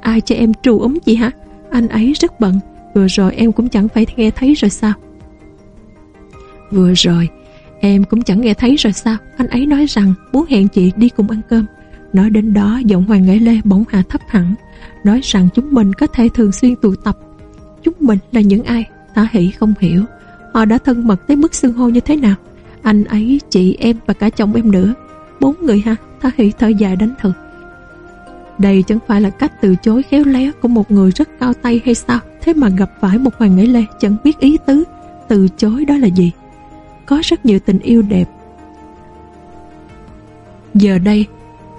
Speaker 1: Ai cho em trù ấm chị hả Anh ấy rất bận Vừa rồi em cũng chẳng phải nghe thấy rồi sao Vừa rồi Em cũng chẳng nghe thấy rồi sao? Anh ấy nói rằng muốn hẹn chị đi cùng ăn cơm. Nói đến đó giọng Hoàng Nghệ Lê bỗng hạ thấp hẳn Nói rằng chúng mình có thể thường xuyên tụ tập. Chúng mình là những ai? Thả Hỷ không hiểu. Họ đã thân mật tới mức xưng hô như thế nào? Anh ấy, chị em và cả chồng em nữa. Bốn người ha? Thả hỷ thở dài đánh thật Đây chẳng phải là cách từ chối khéo léo Của một người rất cao tay hay sao? Thế mà gặp phải một hoàng nghệ lê Chẳng biết ý tứ. Từ chối đó là gì? Có rất nhiều tình yêu đẹp Giờ đây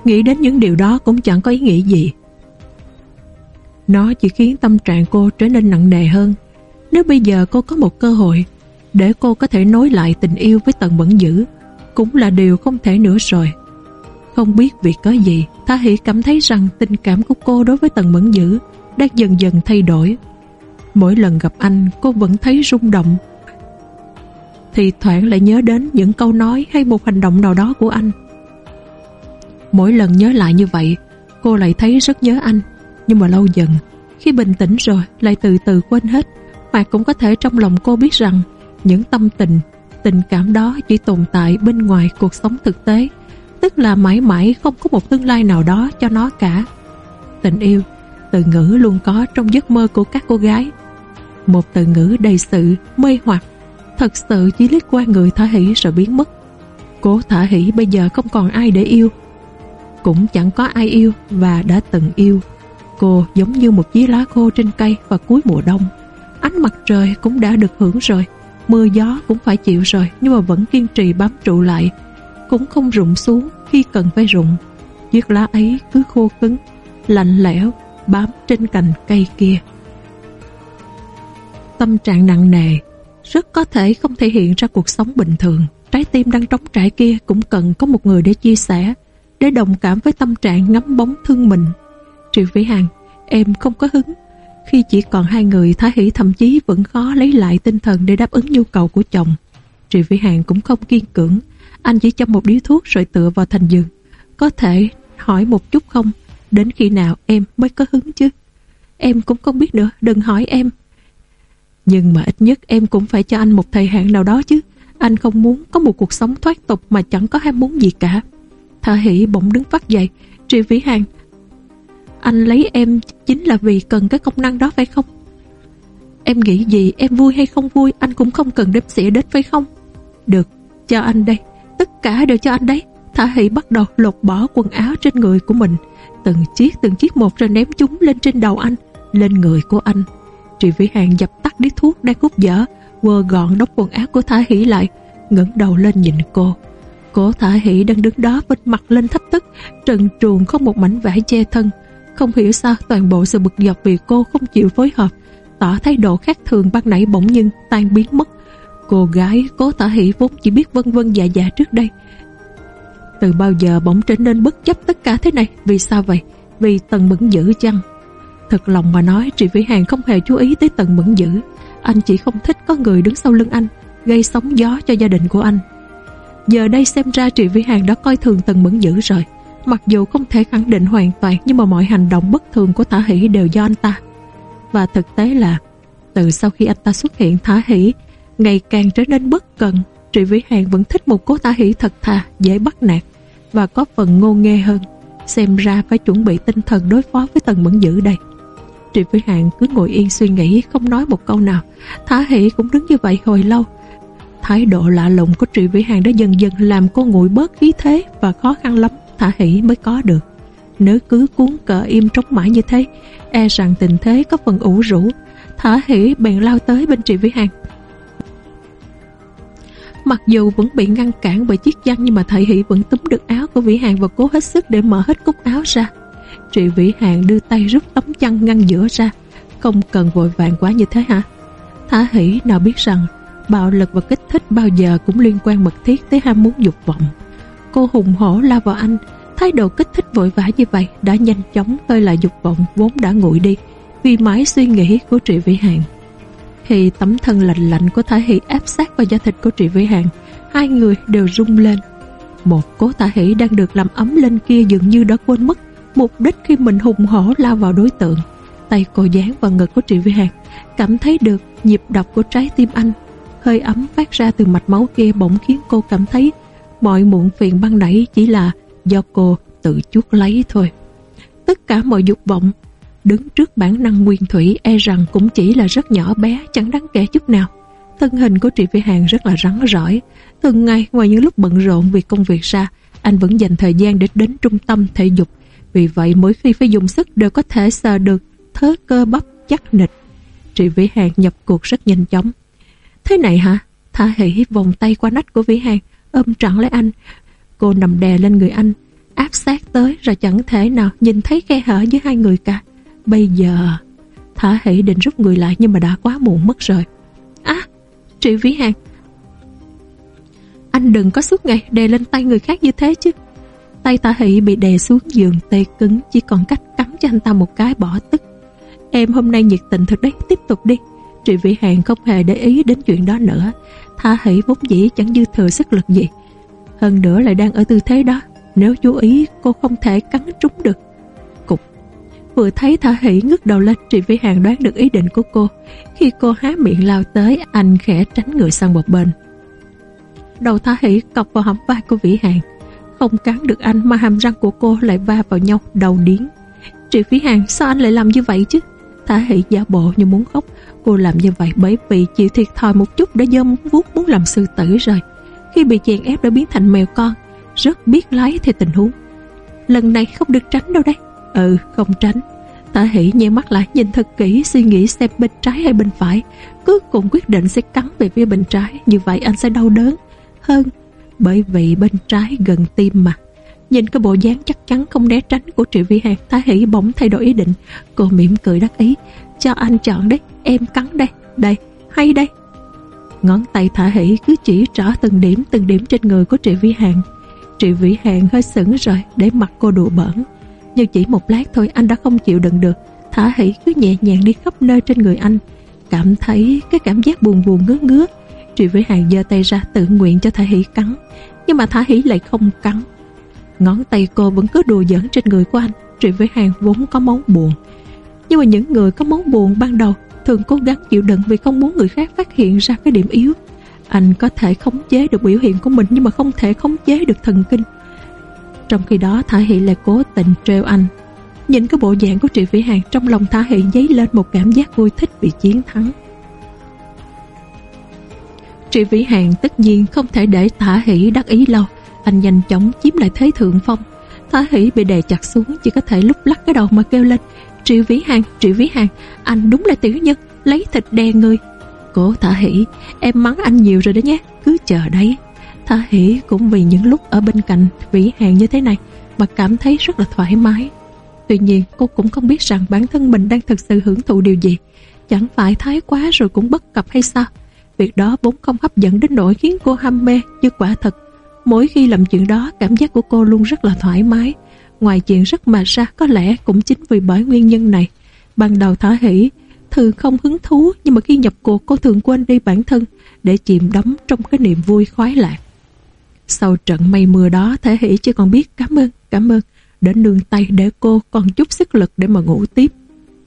Speaker 1: Nghĩ đến những điều đó cũng chẳng có ý nghĩa gì Nó chỉ khiến tâm trạng cô trở nên nặng nề hơn Nếu bây giờ cô có một cơ hội để cô có thể nối lại tình yêu với Tần Bẩn Dữ cũng là điều không thể nữa rồi. Không biết vì có gì, Tha Hỷ cảm thấy rằng tình cảm của cô đối với Tần Mẫn Dữ đang dần dần thay đổi. Mỗi lần gặp anh, cô vẫn thấy rung động. Thì thoảng lại nhớ đến những câu nói hay một hành động nào đó của anh. Mỗi lần nhớ lại như vậy, cô lại thấy rất nhớ anh. Nhưng mà lâu dần, khi bình tĩnh rồi, lại từ từ quên hết. Hoặc cũng có thể trong lòng cô biết rằng những tâm tình, tình cảm đó chỉ tồn tại bên ngoài cuộc sống thực tế, tức là mãi mãi không có một tương lai nào đó cho nó cả. Tình yêu, từ ngữ luôn có trong giấc mơ của các cô gái. Một từ ngữ đầy sự mê hoặc, thật sự chỉ liếc qua người thả hỷ rồi biến mất. Cô thả hỷ bây giờ không còn ai để yêu, cũng chẳng có ai yêu và đã từng yêu. Cô giống như một chiếc lá khô trên cây vào cuối mùa đông. Ánh mặt trời cũng đã được hưởng rồi Mưa gió cũng phải chịu rồi Nhưng mà vẫn kiên trì bám trụ lại Cũng không rụng xuống khi cần phải rụng Chiếc lá ấy cứ khô cứng Lạnh lẽo Bám trên cành cây kia Tâm trạng nặng nề rất có thể không thể hiện ra cuộc sống bình thường Trái tim đang trống trải kia Cũng cần có một người để chia sẻ Để đồng cảm với tâm trạng ngắm bóng thương mình Triệu Vĩ Hằng Em không có hứng khi chỉ còn hai người Thái Hỷ thậm chí vẫn khó lấy lại tinh thần để đáp ứng nhu cầu của chồng. Triệu Vĩ Hằng cũng không kiên cưỡng. Anh chỉ cho một điếu thuốc rồi tựa vào thành giường. Có thể hỏi một chút không? Đến khi nào em mới có hứng chứ? Em cũng không biết nữa, đừng hỏi em. Nhưng mà ít nhất em cũng phải cho anh một thời hạn nào đó chứ. Anh không muốn có một cuộc sống thoát tục mà chẳng có ham muốn gì cả. Thả Hỷ bỗng đứng phát dậy. Tri Vĩ Hàng, anh lấy em chính là vì cần cái công năng đó phải không? Em nghĩ gì, em vui hay không vui, Anh cũng không cần đếm xỉa đến phải không Được, cho anh đây Tất cả đều cho anh đấy Thả Hỷ bắt đầu lột bỏ quần áo trên người của mình Từng chiếc từng chiếc một rồi ném chúng lên trên đầu anh, Lên người của anh Trị Vĩ Hàng dập tắt điếu thuốc đang hút dở, Quơ gọn đốc quần áo của Thả Hỷ lại, ngẩng đầu lên nhìn cô. Cô Thả Hỷ đang đứng đó vịt mặt lên thách thức, Trần truồng không một mảnh vải che thân. Không hiểu sao toàn bộ sự bực dọc vì cô không chịu phối hợp, Tỏ thái độ khác thường ban nãy bỗng nhiên tan biến mất. Cô gái cố Thả Hỷ vốn chỉ biết vân vân dạ dạ trước đây. Từ bao giờ bỗng trở nên bất chấp tất cả thế này? Vì sao vậy? Vì Tần Mẫn Dữ chăng? Thật lòng mà nói Trị Vĩ Hàng không hề chú ý tới Tần Mẫn Dữ. Anh chỉ không thích có người đứng sau lưng anh Gây sóng gió cho gia đình của anh. Giờ đây xem ra Trị Vĩ Hàng đã coi thường Tần Mẫn Dữ rồi. Mặc dù không thể khẳng định hoàn toàn Nhưng mà mọi hành động bất thường của Thả Hỷ đều do anh ta. Và thực tế là Từ sau khi anh ta xuất hiện Thả Hỷ Ngày càng trở nên bất cần. Trị Vĩ Hàng vẫn thích một cố Thả hỷ thật thà, dễ bắt nạt và có phần ngô nghê hơn. Xem ra phải chuẩn bị tinh thần đối phó với Tần Mẫn Dữ đây. Trị Vĩ Hạng cứ ngồi yên suy nghĩ không nói một câu nào. Thả hỷ cũng đứng như vậy hồi lâu. Thái độ lạ lùng của Trị Vĩ Hàng đã dần dần làm cô nguội bớt khí thế và khó khăn lắm Thả hỷ mới có được. Nếu cứ cuốn cờ im trống mãi như thế, e rằng tình thế có phần ủ rũ. Thả hỷ bèn lao tới bên Trị Vĩ Hàng Mặc dù vẫn bị ngăn cản bởi chiếc giăng nhưng mà thả Hỷ vẫn túm được áo của Vĩ Hàng và cố hết sức để mở hết cúc áo ra. Trị Vĩ Hàng đưa tay rút tấm chăn ngăn giữa ra. Không cần vội vàng quá như thế hả? Thả Hỷ nào biết rằng bạo lực và kích thích bao giờ cũng liên quan mật thiết tới ham muốn dục vọng. Cô hùng hổ lao vào anh, thái độ kích thích vội vã như vậy đã nhanh chóng khơi lại dục vọng vốn đã nguội đi vì mãi suy nghĩ của Trị Vĩ Hàng thì tấm thân lạnh lạnh của Thả Hỷ áp sát vào da thịt của Trị Vĩ Hàng. Hai người đều rung lên. Một cố Thả Hỷ đang được làm ấm lên kia dường như đã quên mất mục đích khi mình hùng hổ lao vào đối tượng. Tay cô dán vào ngực của Trị Vĩ Hạc cảm thấy được nhịp đập của trái tim anh. Hơi ấm phát ra từ mạch máu kia bỗng khiến cô cảm thấy mọi muộn phiền ban nãy chỉ là do cô tự chuốc lấy thôi. Tất cả mọi dục vọng đứng trước bản năng nguyên thủy e rằng cũng chỉ là rất nhỏ bé, chẳng đáng kể chút nào. Thân hình của Trị Vĩ Hàng rất là rắn rỏi. Từng ngày, ngoài những lúc bận rộn vì công việc ra, anh vẫn dành thời gian để đến trung tâm thể dục. Vì vậy, mỗi khi phải dùng sức đều có thể sờ được thớ cơ bắp chắc nịch. Trị Vĩ Hàng nhập cuộc rất nhanh chóng. Thế này hả? Thả Hỷ vòng tay qua nách của Vĩ Hàng, ôm trọn lấy anh. Cô nằm đè lên người anh, áp sát tới rồi chẳng thể nào nhìn thấy khe hở giữa hai người cả. Bây giờ Thả hỷ định rút người lại nhưng mà đã quá muộn mất rồi À Trị Vĩ Hàng Anh đừng có suốt ngày đè lên tay người khác như thế chứ Tay Tả hỷ bị đè xuống giường tê cứng, Chỉ còn cách cắn cho anh ta một cái bỏ tức. Em hôm nay nhiệt tình thật đấy, Tiếp tục đi. Trị Vĩ Hàng không hề để ý đến chuyện đó nữa. Tả hỷ vốn dĩ chẳng dư thừa sức lực gì. Hơn nữa lại đang ở tư thế đó. Nếu chú ý, cô không thể cắn trúng được. Cục. Vừa thấy Thả Hỷ ngước đầu lên, Trị Vĩ Hàng đoán được ý định của cô. Khi cô há miệng lao tới, Anh khẽ tránh người sang một bên. Đầu Thả Hỷ cọc vào hõm vai của Vĩ Hàng. Không cắn được anh Mà hàm răng của cô lại va vào nhau Đầu điến Trị Phí Hàng, sao anh lại làm như vậy chứ? Thả Hỷ giả bộ như muốn khóc. Cô làm như vậy bởi vì chịu thiệt thòi một chút Đã dâm vuốt muốn làm sư tử rồi. Khi bị chèn ép đã biến thành mèo con, Rất biết lái theo tình huống. Lần này không được tránh đâu đấy. Ừ không tránh. Thả hỷ nheo mắt lại, nhìn thật kỹ, Suy nghĩ xem bên trái hay bên phải. Cuối cùng quyết định sẽ cắn về phía bên trái, Như vậy anh sẽ đau đớn hơn. Bởi vì bên trái gần tim mà. Nhìn cái bộ dáng chắc chắn không né tránh của Triệu Vi Hàng Thái Hỷ bỗng thay đổi ý định. Cô mỉm cười đắc ý. Cho anh chọn đấy, em cắn đây. Đây, hay đây. Ngón tay Thả Hỷ cứ chỉ rõ từng điểm Từng điểm trên người của Triệu Vi Hàng Triệu Vĩ Hàng hơi sững rồi Để mặt cô đùa bỡn. Nhưng chỉ một lát thôi anh đã không chịu đựng được. Thả hỷ cứ nhẹ nhàng đi khắp nơi trên người anh. Cảm thấy cái cảm giác buồn buồn ngứa ngứa. Trị với hàng giơ tay ra tự nguyện cho Thả hỷ cắn, Nhưng mà Thả hỷ lại không cắn. Ngón tay cô vẫn cứ đùa giỡn trên người của anh Trị với hàng vốn có máu buồn. Nhưng mà những người có máu buồn ban đầu Thường cố gắng chịu đựng vì không muốn người khác phát hiện ra cái điểm yếu. Anh có thể khống chế được biểu hiện của mình Nhưng mà không thể khống chế được thần kinh. Trong khi đó, Thả Hỷ lại cố tình trêu anh. Nhìn cái bộ dạng của Trị Vĩ Hàng, Trong lòng Thả Hỷ dấy lên một cảm giác vui thích vì chiến thắng tri Vĩ Hàng tất nhiên không thể để Thả Hỷ đắc ý lâu anh nhanh chóng chiếm lại thế thượng phong. Thả hỷ bị đè chặt xuống chỉ có thể lúc lắc cái đầu mà kêu lên Triệu Vĩ Hàng, Triệu Vĩ Hàng, anh đúng là tiểu nhân, lấy thịt đè người. cổ thả hỷ, em mắng anh nhiều rồi đó nhé, cứ chờ đấy. Thả hỷ cũng vì những lúc ở bên cạnh Vĩ Hàng như thế này mà cảm thấy rất là thoải mái. Tuy nhiên cô cũng không biết rằng bản thân mình đang thực sự hưởng thụ điều gì. Chẳng phải thái quá rồi cũng bất cập hay sao? Việc đó vốn không hấp dẫn đến nỗi khiến cô ham mê như quả thật. Mỗi khi làm chuyện đó cảm giác của cô luôn rất là thoải mái. Ngoài chuyện rất mà ra có lẽ cũng chính vì bởi nguyên nhân này. Ban đầu thả hỷ, thường không hứng thú nhưng mà khi nhập cuộc cô thường quên đi bản thân để chìm đắm trong cái niềm vui khoái lạc. Sau trận mây mưa đó Thể Hỷ chỉ còn biết cảm ơn, cảm ơn Đến nương tay để cô còn chút sức lực để mà ngủ tiếp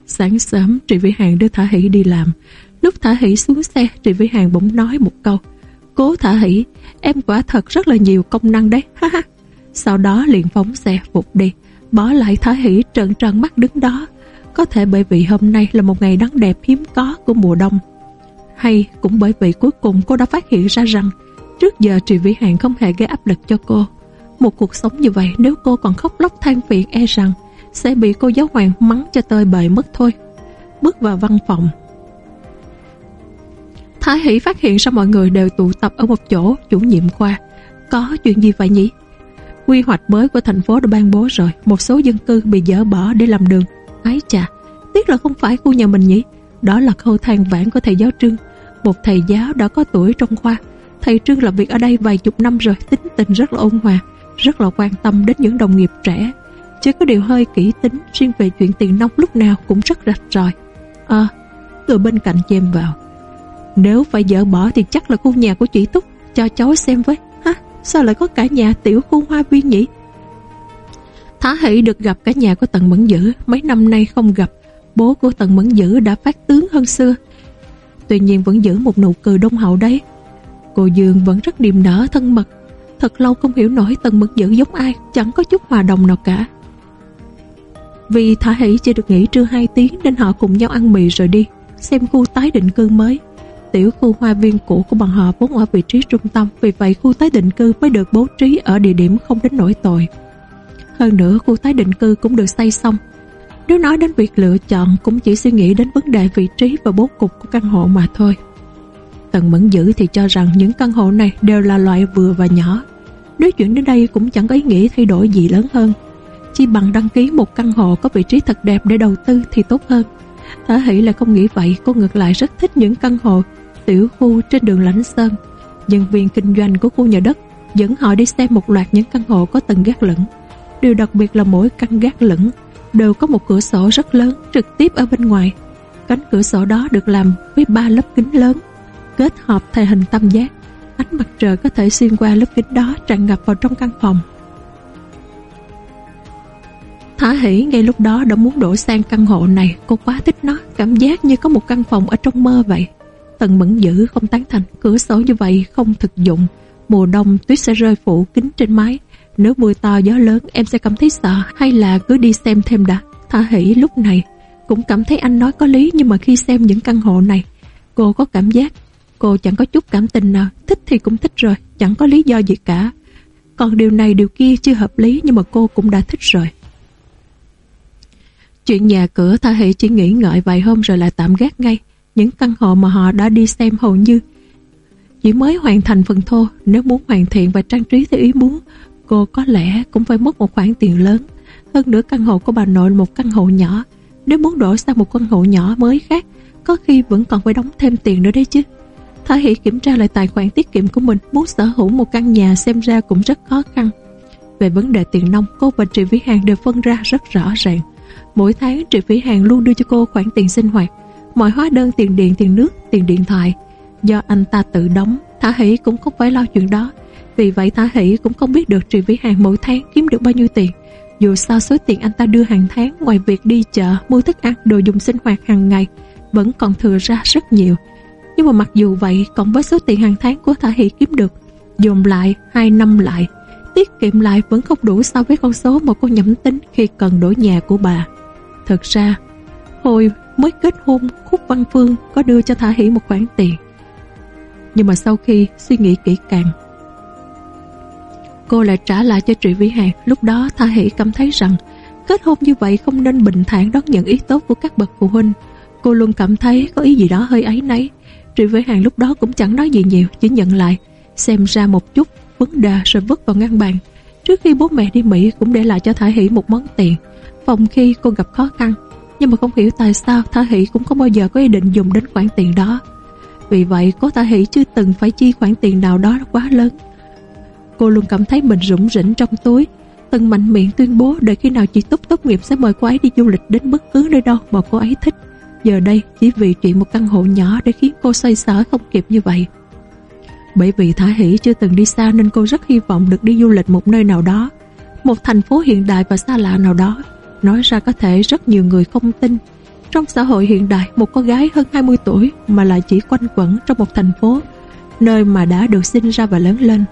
Speaker 1: Sáng sớm Trị Vĩ Hàng đưa Thả Hỷ đi làm Lúc Thả Hỷ xuống xe Trị Vĩ Hàng bỗng nói một câu. Cố Thả Hỷ, Em quả thật rất là nhiều công năng đấy. Ha ha. Sau đó liền phóng xe phục đi, Bỏ lại Thả Hỷ trợn tròn mắt đứng đó. Có thể bởi vì hôm nay là một ngày nắng đẹp hiếm có của mùa đông. Hay cũng bởi vì cuối cùng cô đã phát hiện ra rằng Trước giờ Trị Vĩ Hàng không hề gây áp lực cho cô. Một cuộc sống như vậy nếu cô còn khóc lóc than phiền e rằng Sẽ bị cô giáo hoàng mắng cho tơi bời mất thôi. Bước vào văn phòng Thái Hỷ phát hiện ra mọi người đều tụ tập ở một chỗ chủ nhiệm khoa. Có chuyện gì vậy nhỉ? Quy hoạch mới của thành phố đã ban bố rồi Một số dân cư bị dỡ bỏ để làm đường. Ái chà, tiếc là không phải khu nhà mình nhỉ? Đó là khâu than vãn của thầy giáo Trương. Một thầy giáo đã có tuổi trong khoa. Thầy Trương làm việc ở đây vài chục năm rồi Tính tình rất là ôn hòa Rất là quan tâm đến những đồng nghiệp trẻ. Chỉ có điều hơi kỹ tính Riêng về chuyện tiền nông lúc nào cũng rất rạch ròi. À từ bên cạnh chêm vào. Nếu phải dỡ bỏ thì chắc là khu nhà của chị Túc, Cho cháu xem với. Hả? Sao lại có cả nhà tiểu khu hoa viên nhỉ? Thá hỷ được gặp cả nhà của Tần Mẫn Dữ, Mấy năm nay không gặp. Bố của Tần Mẫn Dữ đã phát tướng hơn xưa. Tuy nhiên vẫn giữ một nụ cười đông hậu đấy. Cô Dương vẫn rất điềm nở, thân mật. Thật lâu không hiểu nổi tần Mẫn dữ giống ai, Chẳng có chút hòa đồng nào cả. Vì Thả Hỷ chỉ được nghỉ trưa 2 tiếng Nên họ cùng nhau ăn mì rồi đi, Xem khu tái định cư mới. Tiểu khu hoa viên cũ của bọn họ vốn ở vị trí trung tâm Vì vậy khu tái định cư mới được bố trí Ở địa điểm không đến nổi tội Hơn nữa khu tái định cư cũng được xây xong Nếu nói đến việc lựa chọn Cũng chỉ suy nghĩ đến vấn đề vị trí Và bố cục của căn hộ mà thôi Tần Mẫn Dữ thì cho rằng những căn hộ này đều là loại vừa và nhỏ. Nếu chuyển đến đây cũng chẳng có ý nghĩa thay đổi gì lớn hơn. Chỉ bằng đăng ký một căn hộ có vị trí thật đẹp để đầu tư thì tốt hơn. Thả hỷ lại không nghĩ vậy, cô ngược lại rất thích những căn hộ tiểu khu trên đường Lãnh Sơn. Nhân viên kinh doanh của khu nhà đất dẫn họ đi xem một loạt những căn hộ có tầng gác lửng. Điều đặc biệt là mỗi căn gác lửng đều có một cửa sổ rất lớn trực tiếp ở bên ngoài. Cánh cửa sổ đó được làm với ba lớp kính lớn, kết hợp thành hình tam giác ánh mặt trời có thể xuyên qua lớp kính đó tràn ngập vào trong căn phòng Thả hỷ ngay lúc đó đã muốn đổi sang căn hộ này, Cô quá thích nó, Cảm giác như có một căn phòng ở trong mơ vậy Tần mẫn dữ không tán thành. Cửa sổ như vậy không thực dụng. Mùa đông tuyết sẽ rơi phủ kính trên mái. Nếu mưa to gió lớn, em sẽ cảm thấy sợ Hay là cứ đi xem thêm đã? Thả hỷ lúc này, Cũng cảm thấy anh nói có lý Nhưng mà khi xem những căn hộ này, Cô có cảm giác, Cô chẳng có chút cảm tình nào. Thích thì cũng thích rồi, Chẳng có lý do gì cả. Còn điều này điều kia chưa hợp lý Nhưng mà cô cũng đã thích rồi. Chuyện nhà cửa, Tha Hỷ chỉ nghĩ ngợi vài hôm rồi lại tạm gác ngay. Những căn hộ mà họ đã đi xem hầu như. Chỉ mới hoàn thành phần thô, Nếu muốn hoàn thiện và trang trí theo ý muốn, Cô có lẽ cũng phải mất một khoản tiền lớn. Hơn nữa căn hộ của bà nội một căn hộ nhỏ. Nếu muốn đổi sang một căn hộ nhỏ mới khác, Có khi vẫn còn phải đóng thêm tiền nữa đấy chứ. Thả Hỷ kiểm tra lại tài khoản tiết kiệm của mình, Muốn sở hữu một căn nhà xem ra cũng rất khó khăn. Về vấn đề tiền nông Cô và Trị Vĩ Hàng đều phân ra rất rõ ràng. Mỗi tháng Trị Vĩ Hàng luôn đưa cho cô khoản tiền sinh hoạt. Mọi hóa đơn tiền điện, tiền nước, tiền điện thoại. Do anh ta tự đóng Thả Hỷ cũng không phải lo chuyện đó. Vì vậy Thả Hỷ cũng không biết được Trì Vĩ Hàng mỗi tháng kiếm được bao nhiêu tiền. Dù sao số tiền anh ta đưa hàng tháng Ngoài việc đi chợ, mua thức ăn, đồ dùng sinh hoạt hàng ngày Vẫn còn thừa ra rất nhiều. Nhưng mà mặc dù vậy Cộng với số tiền hàng tháng của Thả Hỷ kiếm được Dồn lại 2 năm lại Tiết kiệm lại vẫn không đủ so với con số Mà cô nhẩm tính khi cần đổi nhà của bà. Thật ra Hồi mới kết hôn, Khúc Văn Phương có đưa cho Thả Hỷ một khoản tiền. Nhưng mà sau khi suy nghĩ kỹ càng, Cô lại trả lại cho Trị Vĩ Hàng. Lúc đó Thả Hỷ cảm thấy rằng Kết hôn như vậy không nên bình thản đón nhận ý tốt của các bậc phụ huynh. Cô luôn cảm thấy có ý gì đó hơi ấy nấy Trị Vĩ Hàng lúc đó cũng chẳng nói gì nhiều, Chỉ nhận lại, Xem ra một chút vấn đề rồi vứt vào ngăn bàn. Trước khi bố mẹ đi Mỹ cũng để lại cho Thả Hỷ một món tiền. Phòng khi cô gặp khó khăn nhưng mà không hiểu tại sao Thả Hỷ cũng không bao giờ có ý định dùng đến khoản tiền đó Vì vậy cô Thả Hỷ chưa từng phải chi khoản tiền nào đó quá lớn Cô luôn cảm thấy mình rủng rỉnh trong túi Từng mạnh miệng tuyên bố đợi khi nào chị Túc tốt nghiệp sẽ mời cô ấy đi du lịch đến bất cứ nơi đâu mà cô ấy thích. Giờ đây chỉ vì chuyện một căn hộ nhỏ để khiến cô xoay sở không kịp như vậy. Bởi vì Thả Hỷ chưa từng đi xa nên cô rất hy vọng được đi du lịch một nơi nào đó, một thành phố hiện đại và xa lạ nào đó. Nói ra có thể rất nhiều người không tin. Trong xã hội hiện đại, một cô gái hơn 20 tuổi mà lại chỉ quanh quẩn trong một thành phố, nơi mà đã được sinh ra và lớn lên.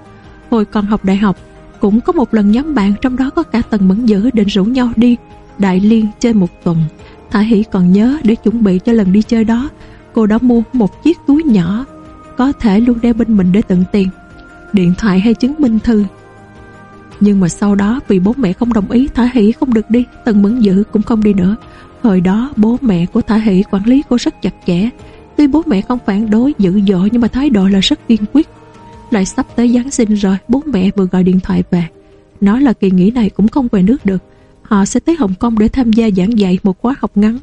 Speaker 1: Hồi còn học đại học, cũng có một lần nhóm bạn trong đó có cả tầng Mẫn Dữ định rủ nhau đi Đại Liên chơi một tuần. Thả Hỷ còn nhớ để chuẩn bị cho lần đi chơi đó, cô đã mua một chiếc túi nhỏ có thể luôn đeo bên mình để tận tiền điện thoại hay chứng minh thư nhưng mà sau đó vì bố mẹ không đồng ý, Thả Hỷ không được đi, Tần Mẫn Dữ cũng không đi nữa. Hồi đó, bố mẹ của Thả Hỷ quản lý cô rất chặt chẽ. Tuy bố mẹ không phản đối, dữ dội, Nhưng mà thái độ là rất kiên quyết. Lại sắp tới Giáng sinh rồi, Bố mẹ vừa gọi điện thoại về. Nói là kỳ nghỉ này cũng không về nước được. Họ sẽ tới Hồng Kông để tham gia giảng dạy Một khóa học ngắn.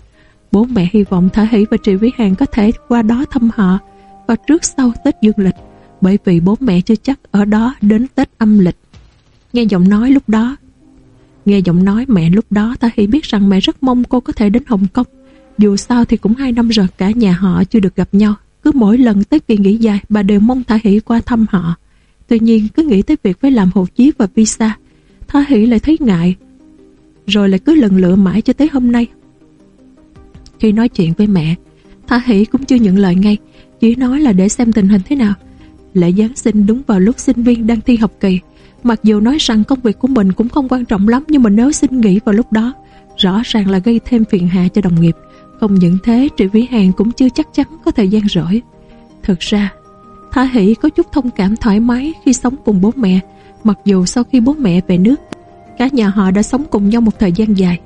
Speaker 1: Bố mẹ hy vọng Thả Hỷ và Trị Vĩ Hàng có thể qua đó thăm họ và trước sau Tết dương lịch, bởi vì bố mẹ chưa chắc ở đó đến Tết âm lịch. Nghe giọng nói lúc đó Nghe giọng nói mẹ lúc đó ta Hi biết rằng mẹ rất mong cô có thể đến Hồng Kông. Dù sao thì cũng hai năm rồi cả nhà họ chưa được gặp nhau. Cứ mỗi lần tới kỳ nghỉ dài bà đều mong Thả Hỷ qua thăm họ. Tuy nhiên cứ nghĩ tới việc phải làm hộ chiếu và visa. Thả Hỷ lại thấy ngại. Rồi lại cứ lần lựa mãi cho tới hôm nay. Khi nói chuyện với mẹ, Thả Hỷ cũng chưa nhận lời ngay. Chỉ nói là để xem tình hình thế nào Lễ Giáng sinh đúng vào lúc sinh viên đang thi học kỳ Mặc dù nói rằng công việc của mình cũng không quan trọng lắm, Nhưng mà nếu xin nghỉ vào lúc đó, Rõ ràng là gây thêm phiền hà cho đồng nghiệp. Không những thế Trị Vĩ Hàng cũng chưa chắc chắn có thời gian rỗi. Thực ra Thả Hỷ có chút thông cảm thoải mái Khi sống cùng bố mẹ. Mặc dù sau khi bố mẹ về nước, Cả nhà họ đã sống cùng nhau một thời gian dài.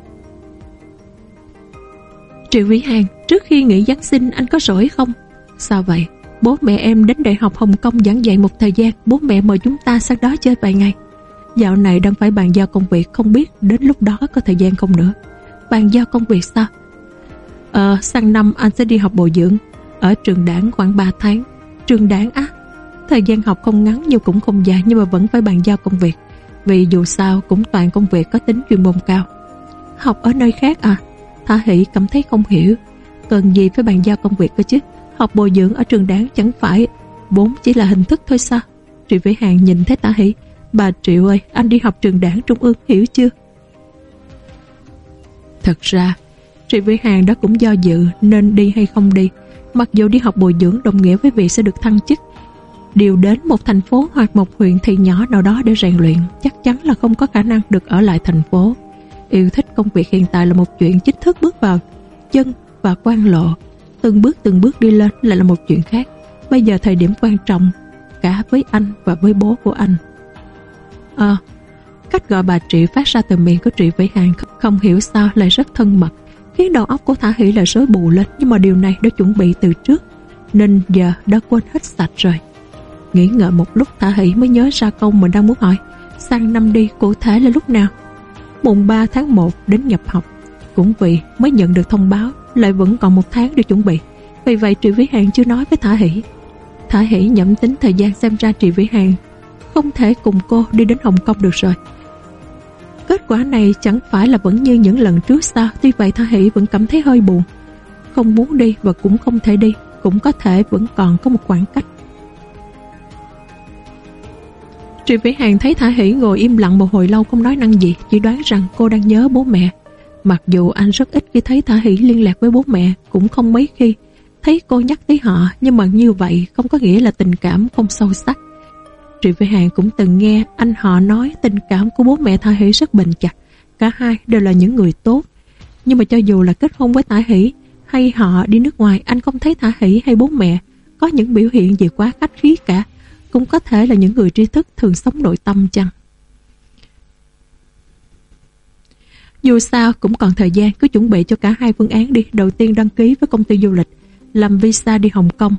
Speaker 1: Triệu Vĩ Hàng, Trước khi nghỉ Giáng sinh, anh có rỗi không? Sao vậy? Bố mẹ em đến Đại học Hồng Kông giảng dạy một thời gian Bố mẹ mời chúng ta sang đó chơi vài ngày. Dạo này đang phải bàn giao công việc Không biết đến lúc đó có thời gian không nữa. Bàn giao công việc sao? Ờ, sang năm anh sẽ đi học bồi dưỡng Ở trường đảng khoảng 3 tháng. Trường đảng á Thời gian học không ngắn nhưng cũng không dài Nhưng mà vẫn phải bàn giao công việc. Vì dù sao cũng toàn công việc có tính chuyên môn cao. Học ở nơi khác à? Thả Hỷ cảm thấy không hiểu. Cần gì phải bàn giao công việc cơ chứ? Học bồi dưỡng ở trường đáng chẳng phải. Vốn chỉ là hình thức thôi sao? Triệu Vĩ Hàng nhìn thấy tả hỷ. Bà Triệu ơi, anh đi học trường đảng trung ương, hiểu chưa? Thật ra Triệu Vĩ Hàng đó cũng do dự Nên đi hay không đi. Mặc dù đi học bồi dưỡng đồng nghĩa với việc sẽ được thăng chức, Điều đến một thành phố hoặc một huyện thị nhỏ nào đó để rèn luyện Chắc chắn là không có khả năng được ở lại thành phố. Yêu thích công việc hiện tại là một chuyện chính thức bước vào chân và quan lộ từng bước từng bước đi lên lại là một chuyện khác. Bây giờ thời điểm quan trọng cả với anh và với bố của anh. Ờ, cách gọi bà Trị phát ra từ miệng của Trị Vĩ Hàng không hiểu sao lại rất thân mật, khiến đầu óc của Thả Hỷ lại rối bù lên nhưng mà điều này đã chuẩn bị từ trước nên giờ đã quên hết sạch rồi. Nghĩ ngợi một lúc Thả Hỷ mới nhớ ra câu mình đang muốn hỏi sang năm đi cụ thể là lúc nào? Mùng 3 tháng 1 đến nhập học cũng vì mới nhận được thông báo lại vẫn còn một tháng để chuẩn bị. Vì vậy Trị Vĩ Hàng chưa nói với Thả Hỷ. Thả Hỷ nhẩm tính thời gian xem ra Trị Vĩ Hàng không thể cùng cô đi đến Hồng Kông được rồi. Kết quả này chẳng phải là vẫn như những lần trước sao Tuy vậy Thả Hỷ vẫn cảm thấy hơi buồn Không muốn đi và cũng không thể đi, Cũng có thể vẫn còn có một khoảng cách Trị Vĩ Hàng thấy Thả Hỷ ngồi im lặng một hồi lâu không nói năng gì, Chỉ đoán rằng cô đang nhớ bố mẹ Mặc dù anh rất ít khi thấy Thả Hỷ liên lạc với bố mẹ, cũng không mấy khi thấy cô nhắc tới họ, nhưng mà như vậy không có nghĩa là tình cảm không sâu sắc. Trị Vĩ Hàng cũng từng nghe anh họ nói tình cảm của bố mẹ Thả Hỷ rất bền chặt, cả hai đều là những người tốt. Nhưng mà cho dù là kết hôn với Thả Hỷ hay họ đi nước ngoài, anh không thấy Thả Hỷ hay bố mẹ có những biểu hiện gì quá khách khí cả, cũng có thể là những người tri thức thường sống nội tâm chăng. Dù sao cũng còn thời gian cứ chuẩn bị cho cả hai phương án đi. Đầu tiên đăng ký với công ty du lịch, làm visa đi Hồng Kông.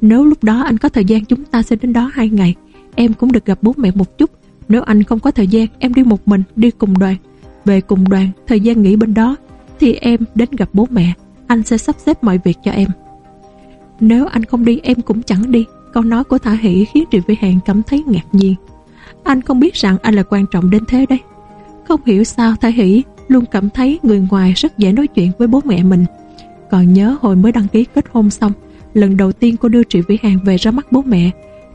Speaker 1: Nếu lúc đó anh có thời gian chúng ta sẽ đến đó hai ngày. Em cũng được gặp bố mẹ một chút. Nếu anh không có thời gian, em đi một mình, đi cùng đoàn. Về cùng đoàn, thời gian nghỉ bên đó, thì em đến gặp bố mẹ. Anh sẽ sắp xếp mọi việc cho em. Nếu anh không đi, em cũng chẳng đi. Câu nói của Thả Hỷ khiến Trị Vĩ Hàng cảm thấy ngạc nhiên. Anh không biết rằng anh là quan trọng đến thế đấy không hiểu sao Thái Hỷ luôn cảm thấy người ngoài rất dễ nói chuyện với bố mẹ mình. Còn nhớ hồi mới đăng ký kết hôn xong, lần đầu tiên cô đưa Trị Vĩ Hàng về ra mắt bố mẹ.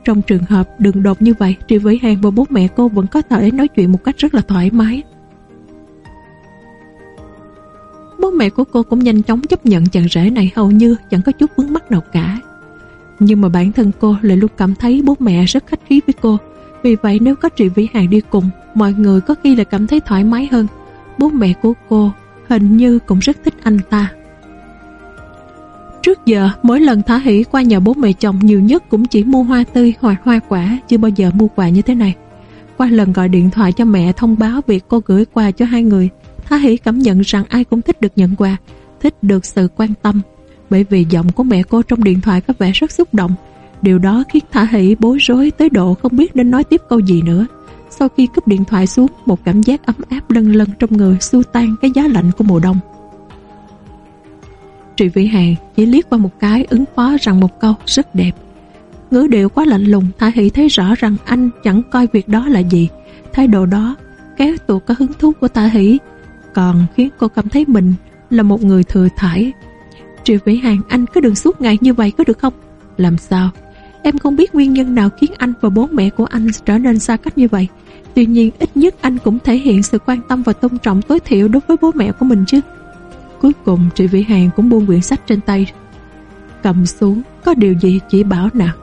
Speaker 1: Trong trường hợp đường đột như vậy, Trị Vĩ Hàng và bố mẹ cô vẫn có thể nói chuyện một cách rất là thoải mái. Bố mẹ của cô cũng nhanh chóng chấp nhận chàng rể này hầu như chẳng có chút vướng mắc nào cả. Nhưng mà bản thân cô lại luôn cảm thấy bố mẹ rất khách khí với cô. Vì vậy nếu có Trị Vĩ Hàng đi cùng, mọi người có khi là cảm thấy thoải mái hơn. Bố mẹ của cô hình như cũng rất thích anh ta. Trước giờ, mỗi lần Thả Hỷ qua nhà bố mẹ chồng nhiều nhất cũng chỉ mua hoa tươi hoặc hoa quả, chưa bao giờ mua quà như thế này. Qua lần gọi điện thoại cho mẹ thông báo việc cô gửi quà cho hai người, Thả Hỷ cảm nhận rằng ai cũng thích được nhận quà, thích được sự quan tâm. Bởi vì giọng của mẹ cô trong điện thoại có vẻ rất xúc động. Điều đó khiến Thả Hỷ bối rối tới độ không biết nên nói tiếp câu gì nữa. Sau khi cúp điện thoại xuống, một cảm giác ấm áp lân lân trong người xua tan cái giá lạnh của mùa đông. Trị Vĩ Hàng chỉ liếc qua một cái ứng phó rằng một câu rất đẹp. Ngữ điệu quá lạnh lùng, Thả Hỷ thấy rõ rằng anh chẳng coi việc đó là gì. Thái độ đó kéo tụt có hứng thú của Thả Hỷ còn khiến cô cảm thấy mình là một người thừa thải. Triệu Vĩ Hàng anh cứ đừng suốt ngày như vậy có được không? Làm sao? Em không biết nguyên nhân nào khiến anh và bố mẹ của anh trở nên xa cách như vậy. Tuy nhiên ít nhất anh cũng thể hiện sự quan tâm và tôn trọng tối thiểu đối với bố mẹ của mình chứ. Cuối cùng Trị Vĩ Hàng cũng buông quyển sách trên tay. Cầm xuống, có điều gì chỉ bảo nào.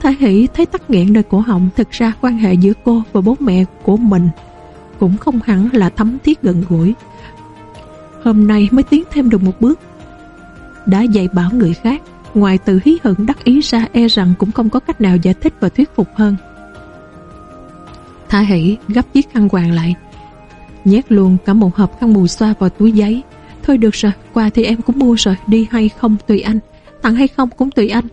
Speaker 1: Thái Hỷ thấy tắc nghẹn nơi cổ họng Thực ra quan hệ giữa cô và bố mẹ của mình cũng không hẳn là thấm thiết gần gũi. Hôm nay mới tiến thêm được một bước. Đã dạy bảo người khác, ngoài từ hí hưởng đắc ý ra e rằng cũng không có cách nào giải thích và thuyết phục hơn. Thả hỷ gấp chiếc khăn quàng lại, nhét luôn cả một hộp khăn mù xoa vào túi giấy. Thôi được rồi, quà thì em cũng mua rồi, đi hay không tùy anh, tặng hay không cũng tùy anh.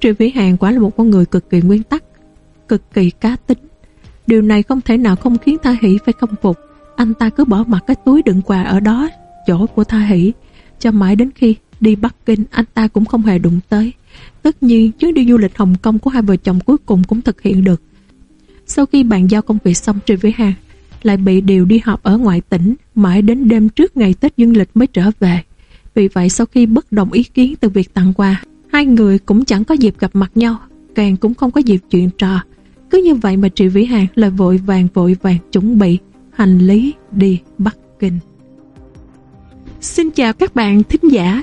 Speaker 1: Triệu Vĩ Hàng quả là một con người cực kỳ nguyên tắc, cực kỳ cá tính. Điều này không thể nào không khiến Tha Hỷ phải công phục. Anh ta cứ bỏ mặt cái túi đựng quà ở đó, chỗ của Tha Hỷ. Cho mãi đến khi đi Bắc Kinh, anh ta cũng không hề đụng tới. Tất nhiên, chuyến đi du lịch Hồng Kông của hai vợ chồng cuối cùng cũng thực hiện được. Sau khi bàn giao công việc xong trên với Hàng, lại bị điều đi học ở ngoại tỉnh, mãi đến đêm trước ngày Tết Dương lịch mới trở về. Vì vậy sau khi bất đồng ý kiến từ việc tặng quà, hai người cũng chẳng có dịp gặp mặt nhau, càng cũng không có dịp chuyện trò. Cứ như vậy mà Trị Vĩ Hàng lại vội vàng vội vàng chuẩn bị hành lý đi Bắc Kinh. Xin chào các bạn thính giả.